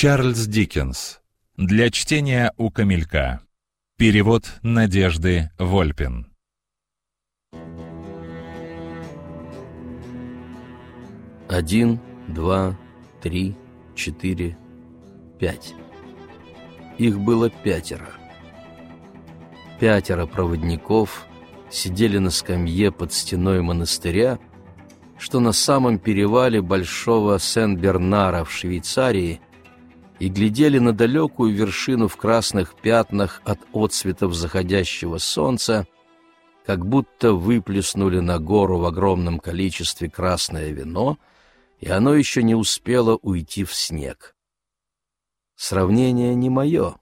Чарльз Диккенс. Для чтения у Камелька. Перевод Надежды Вольпин. Один, два, три, четыре, пять. Их было пятеро. Пятеро проводников сидели на скамье под стеной монастыря, что на самом перевале Большого Сен-Бернара в Швейцарии, и глядели на далекую вершину в красных пятнах от отцветов заходящего солнца, как будто выплеснули на гору в огромном количестве красное вино, и оно еще не успело уйти в снег. Сравнение не мое.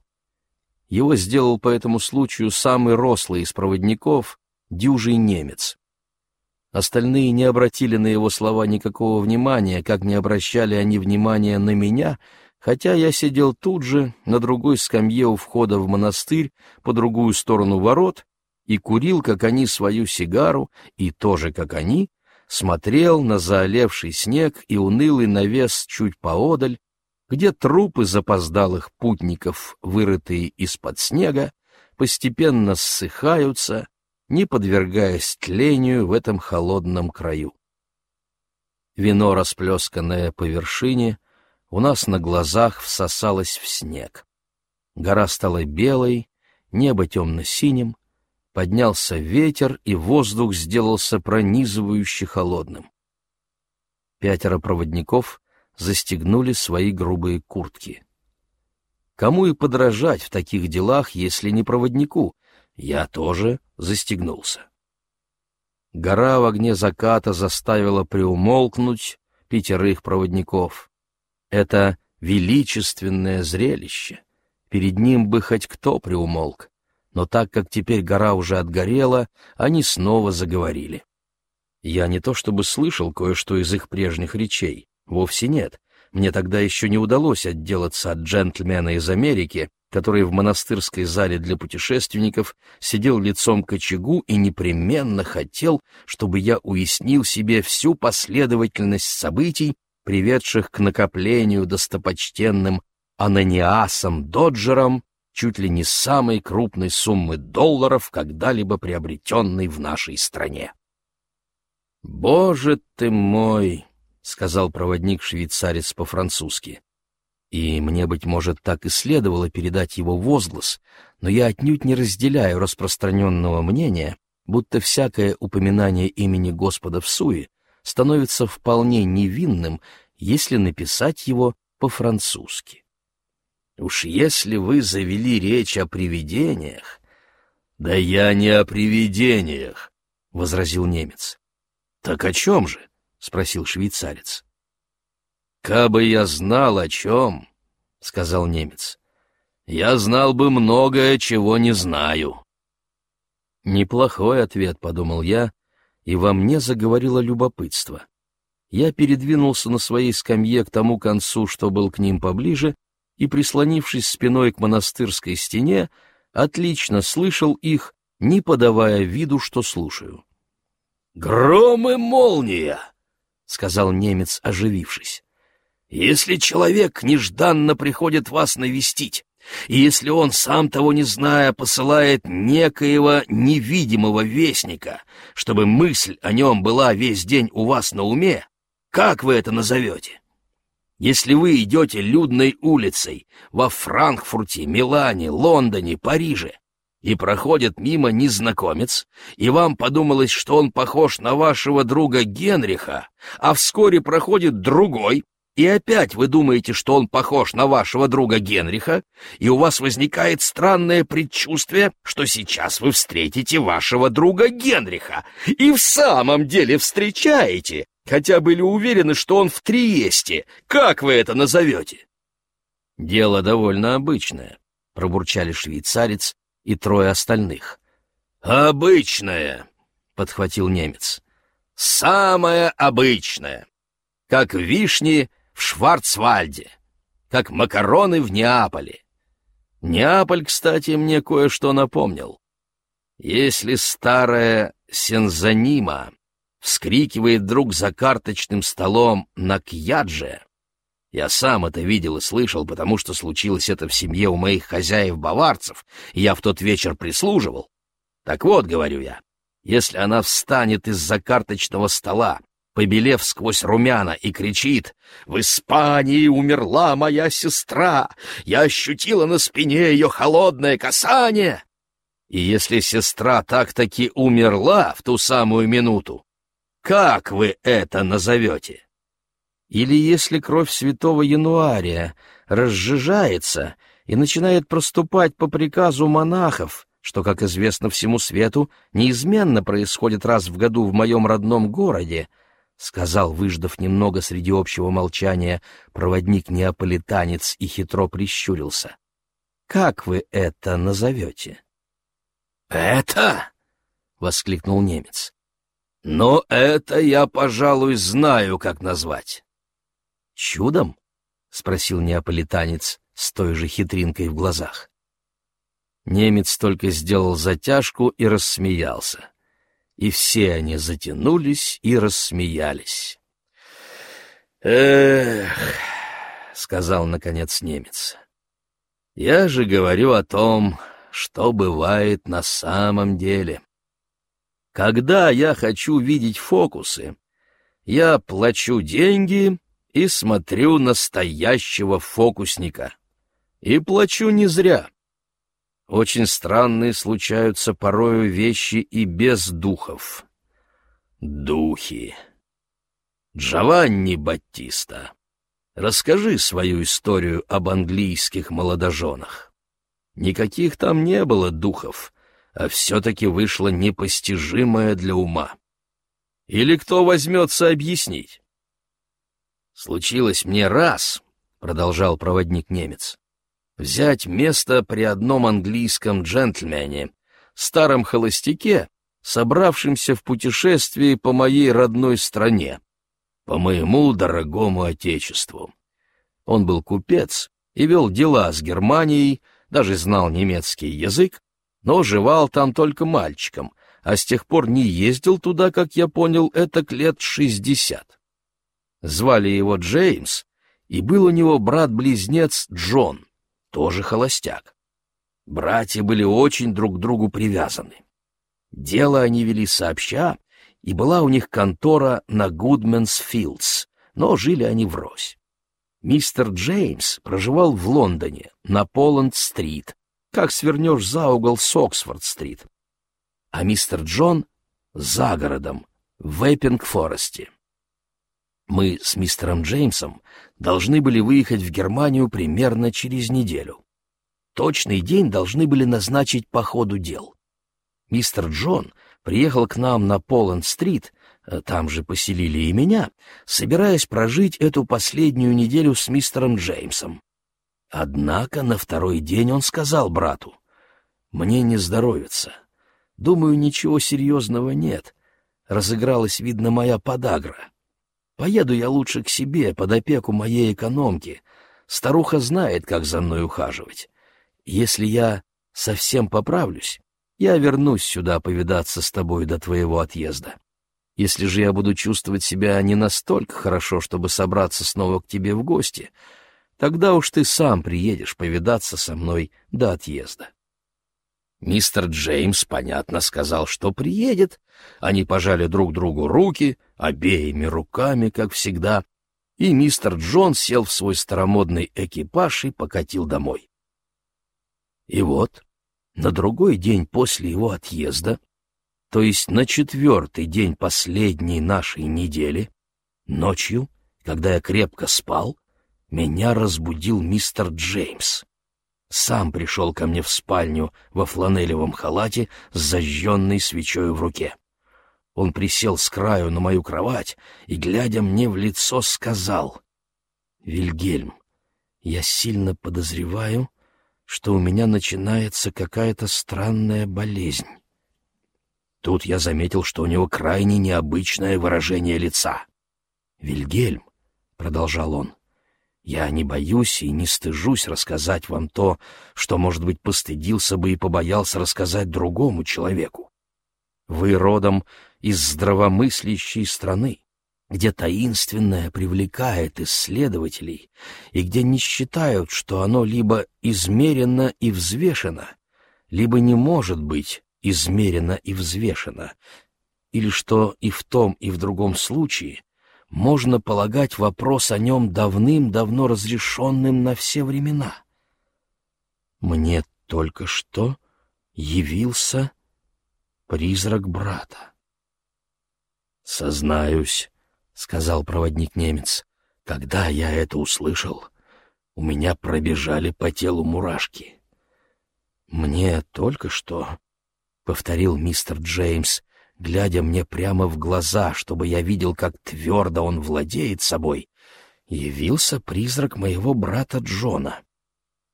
Его сделал по этому случаю самый рослый из проводников, дюжий немец. Остальные не обратили на его слова никакого внимания, как не обращали они внимания на меня, хотя я сидел тут же, на другой скамье у входа в монастырь, по другую сторону ворот, и курил, как они, свою сигару, и тоже, как они, смотрел на заолевший снег и унылый навес чуть поодаль, где трупы запоздалых путников, вырытые из-под снега, постепенно ссыхаются, не подвергаясь тлению в этом холодном краю. Вино, расплесканное по вершине, у нас на глазах всосалось в снег. Гора стала белой, небо темно-синим, поднялся ветер, и воздух сделался пронизывающе холодным. Пятеро проводников застегнули свои грубые куртки. Кому и подражать в таких делах, если не проводнику? Я тоже застегнулся. Гора в огне заката заставила приумолкнуть пятерых проводников. Это величественное зрелище. Перед ним бы хоть кто приумолк. Но так как теперь гора уже отгорела, они снова заговорили. Я не то чтобы слышал кое-что из их прежних речей, вовсе нет. Мне тогда еще не удалось отделаться от джентльмена из Америки, который в монастырской зале для путешественников сидел лицом к очагу и непременно хотел, чтобы я уяснил себе всю последовательность событий, приведших к накоплению достопочтенным Ананиасом Доджером чуть ли не самой крупной суммы долларов, когда-либо приобретенной в нашей стране. «Боже ты мой!» — сказал проводник-швейцарец по-французски. И мне, быть может, так и следовало передать его возглас, но я отнюдь не разделяю распространенного мнения, будто всякое упоминание имени Господа в суе становится вполне невинным, если написать его по-французски. Уж если вы завели речь о привидениях... — Да я не о привидениях, — возразил немец. — Так о чем же? — спросил швейцарец. — Кабы я знал о чем, — сказал немец, — я знал бы многое, чего не знаю. Неплохой ответ, — подумал я, и во мне заговорило любопытство. Я передвинулся на своей скамье к тому концу, что был к ним поближе, и, прислонившись спиной к монастырской стене, отлично слышал их, не подавая виду, что слушаю. «Гром и молния!» — сказал немец, оживившись. «Если человек нежданно приходит вас навестить, и если он, сам того не зная, посылает некоего невидимого вестника, чтобы мысль о нем была весь день у вас на уме, как вы это назовете?» Если вы идете людной улицей во Франкфурте, Милане, Лондоне, Париже, и проходит мимо незнакомец, и вам подумалось, что он похож на вашего друга Генриха, а вскоре проходит другой, и опять вы думаете, что он похож на вашего друга Генриха, и у вас возникает странное предчувствие, что сейчас вы встретите вашего друга Генриха, и в самом деле встречаете, Хотя были уверены, что он в Триесте. Как вы это назовете?» «Дело довольно обычное», — пробурчали швейцарец и трое остальных. «Обычное», — подхватил немец. «Самое обычное. Как вишни в Шварцвальде, как макароны в Неаполе. Неаполь, кстати, мне кое-что напомнил. Если старая Сензанима вскрикивает вдруг за карточным столом на кьядже, Я сам это видел и слышал, потому что случилось это в семье у моих хозяев-баварцев, я в тот вечер прислуживал. Так вот, говорю я, если она встанет из-за карточного стола, побелев сквозь румяна, и кричит «В Испании умерла моя сестра! Я ощутила на спине ее холодное касание!» И если сестра так-таки умерла в ту самую минуту, как вы это назовете? Или если кровь святого Януария разжижается и начинает проступать по приказу монахов, что, как известно всему свету, неизменно происходит раз в году в моем родном городе, — сказал, выждав немного среди общего молчания, проводник-неаполитанец и хитро прищурился. — Как вы это назовете? — Это? — воскликнул немец. — Но это я, пожалуй, знаю, как назвать. — Чудом? — спросил неаполитанец с той же хитринкой в глазах. Немец только сделал затяжку и рассмеялся и все они затянулись и рассмеялись. «Эх», — сказал, наконец, немец, — «я же говорю о том, что бывает на самом деле. Когда я хочу видеть фокусы, я плачу деньги и смотрю настоящего фокусника. И плачу не зря. Очень странные случаются порою вещи и без духов. Духи. Джованни Баттиста, расскажи свою историю об английских молодоженах. Никаких там не было духов, а все-таки вышло непостижимое для ума. Или кто возьмется объяснить? «Случилось мне раз», — продолжал проводник-немец, взять место при одном английском джентльмене, старом холостяке, собравшемся в путешествии по моей родной стране, по моему дорогому отечеству. Он был купец и вел дела с Германией, даже знал немецкий язык, но жевал там только мальчиком, а с тех пор не ездил туда, как я понял, это к лет шестьдесят. Звали его Джеймс, и был у него брат-близнец Джон тоже холостяк. Братья были очень друг к другу привязаны. Дело они вели сообща, и была у них контора на Гудменс Филдс, но жили они врозь. Мистер Джеймс проживал в Лондоне, на Поланд-стрит, как свернешь за угол с Оксфорд-стрит, а мистер Джон — за городом, в Эппинг-Форесте. Мы с мистером Джеймсом должны были выехать в Германию примерно через неделю. Точный день должны были назначить по ходу дел. Мистер Джон приехал к нам на Поланд-стрит, э, там же поселили и меня, собираясь прожить эту последнюю неделю с мистером Джеймсом. Однако на второй день он сказал брату, «Мне не здоровится. Думаю, ничего серьезного нет. Разыгралась, видно, моя подагра». Поеду я лучше к себе, под опеку моей экономки. Старуха знает, как за мной ухаживать. Если я совсем поправлюсь, я вернусь сюда повидаться с тобой до твоего отъезда. Если же я буду чувствовать себя не настолько хорошо, чтобы собраться снова к тебе в гости, тогда уж ты сам приедешь повидаться со мной до отъезда. Мистер Джеймс, понятно, сказал, что приедет. Они пожали друг другу руки, обеими руками, как всегда, и мистер Джон сел в свой старомодный экипаж и покатил домой. И вот, на другой день после его отъезда, то есть на четвертый день последней нашей недели, ночью, когда я крепко спал, меня разбудил мистер Джеймс сам пришел ко мне в спальню во фланелевом халате с зажженной свечой в руке. Он присел с краю на мою кровать и, глядя мне в лицо, сказал, «Вильгельм, я сильно подозреваю, что у меня начинается какая-то странная болезнь». Тут я заметил, что у него крайне необычное выражение лица. «Вильгельм», — продолжал он, я не боюсь и не стыжусь рассказать вам то, что, может быть, постыдился бы и побоялся рассказать другому человеку. Вы родом из здравомыслящей страны. где таинственное привлекает исследователей и где не считают, что оно либо измерено и взвешено, либо не может быть измерено и взвешено, или что и в том, и в другом случае можно полагать вопрос о нем давным-давно разрешенным на все времена. Мне только что явился призрак брата. «Сознаюсь», — сказал проводник-немец, — «когда я это услышал, у меня пробежали по телу мурашки». «Мне только что», — повторил мистер Джеймс, глядя мне прямо в глаза, чтобы я видел, как твердо он владеет собой, явился призрак моего брата Джона.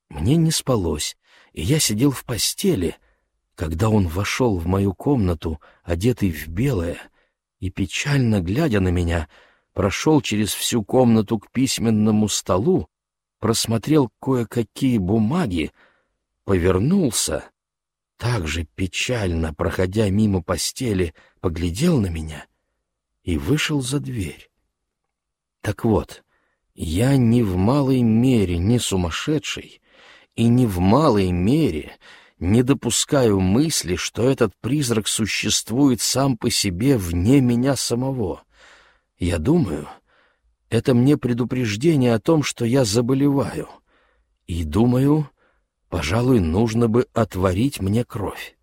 Мне не спалось, и я сидел в постели, когда он вошел в мою комнату, одетый в белое, и, печально глядя на меня, прошел через всю комнату к письменному столу, просмотрел кое-какие бумаги, повернулся, так же печально, проходя мимо постели, поглядел на меня и вышел за дверь. Так вот, я ни в малой мере не сумасшедший, и ни в малой мере не допускаю мысли, что этот призрак существует сам по себе вне меня самого. Я думаю, это мне предупреждение о том, что я заболеваю. И думаю, пожалуй, нужно бы отварить мне кровь.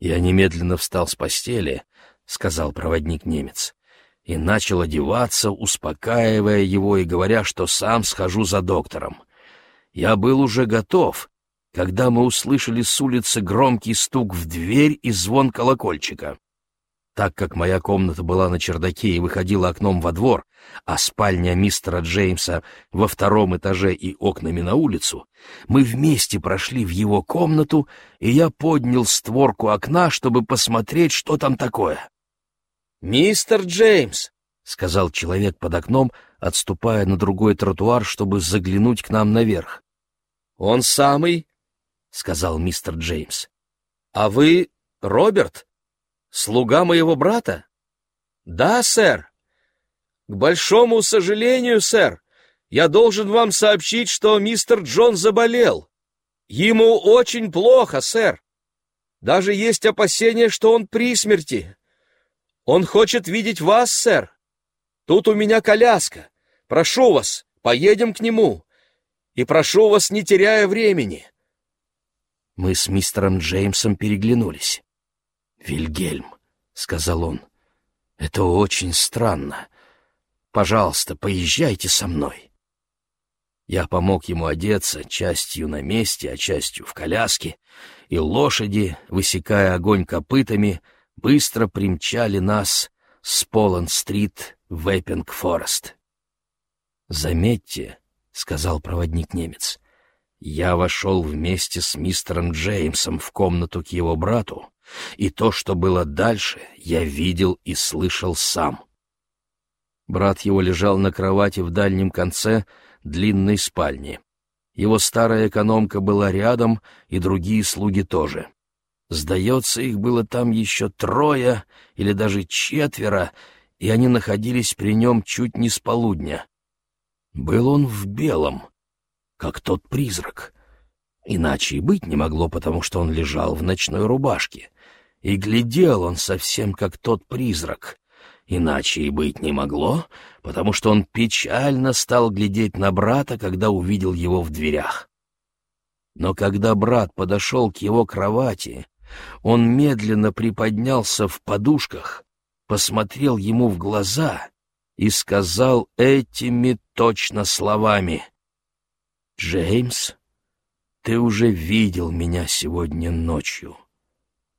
Я немедленно встал с постели, — сказал проводник-немец, и начал одеваться, успокаивая его и говоря, что сам схожу за доктором. Я был уже готов, когда мы услышали с улицы громкий стук в дверь и звон колокольчика. Так как моя комната была на чердаке и выходила окном во двор, а спальня мистера Джеймса во втором этаже и окнами на улицу, мы вместе прошли в его комнату, и я поднял створку окна, чтобы посмотреть, что там такое. «Мистер Джеймс!» — сказал человек под окном, отступая на другой тротуар, чтобы заглянуть к нам наверх. «Он самый?» — сказал мистер Джеймс. «А вы Роберт? Слуга моего брата?» «Да, сэр». «К большому сожалению, сэр, я должен вам сообщить, что мистер Джон заболел. Ему очень плохо, сэр. Даже есть опасения, что он при смерти. Он хочет видеть вас, сэр. Тут у меня коляска. Прошу вас, поедем к нему и прошу вас, не теряя времени». Мы с мистером Джеймсом переглянулись. «Вильгельм», — сказал он, — «это очень странно. Пожалуйста, поезжайте со мной». Я помог ему одеться, частью на месте, а частью в коляске, и лошади, высекая огонь копытами, быстро примчали нас с Поланд-стрит в Эппинг-Форест. Заметьте, — сказал проводник-немец. «Я вошел вместе с мистером Джеймсом в комнату к его брату, и то, что было дальше, я видел и слышал сам». Брат его лежал на кровати в дальнем конце длинной спальни. Его старая экономка была рядом, и другие слуги тоже. Сдается, их было там еще трое или даже четверо, и они находились при нем чуть не с полудня. Был он в белом, как тот призрак. Иначе и быть не могло, потому что он лежал в ночной рубашке. И глядел он совсем как тот призрак. Иначе и быть не могло, потому что он печально стал глядеть на брата, когда увидел его в дверях. Но когда брат подошел к его кровати, он медленно приподнялся в подушках, посмотрел ему в глаза и сказал этими точно словами. «Джеймс, ты уже видел меня сегодня ночью,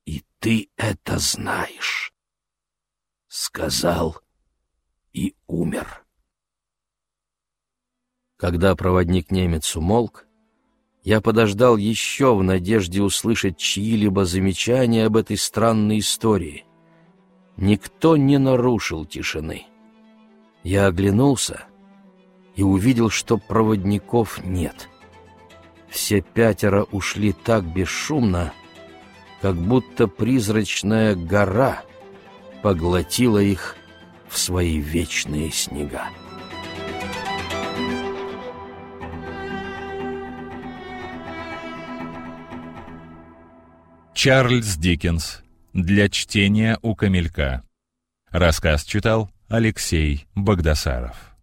и ты это знаешь». Сказал и умер. Когда проводник-немец умолк, я подождал еще в надежде услышать чьи-либо замечания об этой странной истории. Никто не нарушил тишины. Я оглянулся и увидел, что проводников нет. Все пятеро ушли так бесшумно, как будто призрачная гора поглотила их в свои вечные снега. Чарльз Диккенс. Для чтения у камелька. Рассказ читал Алексей Богдасаров.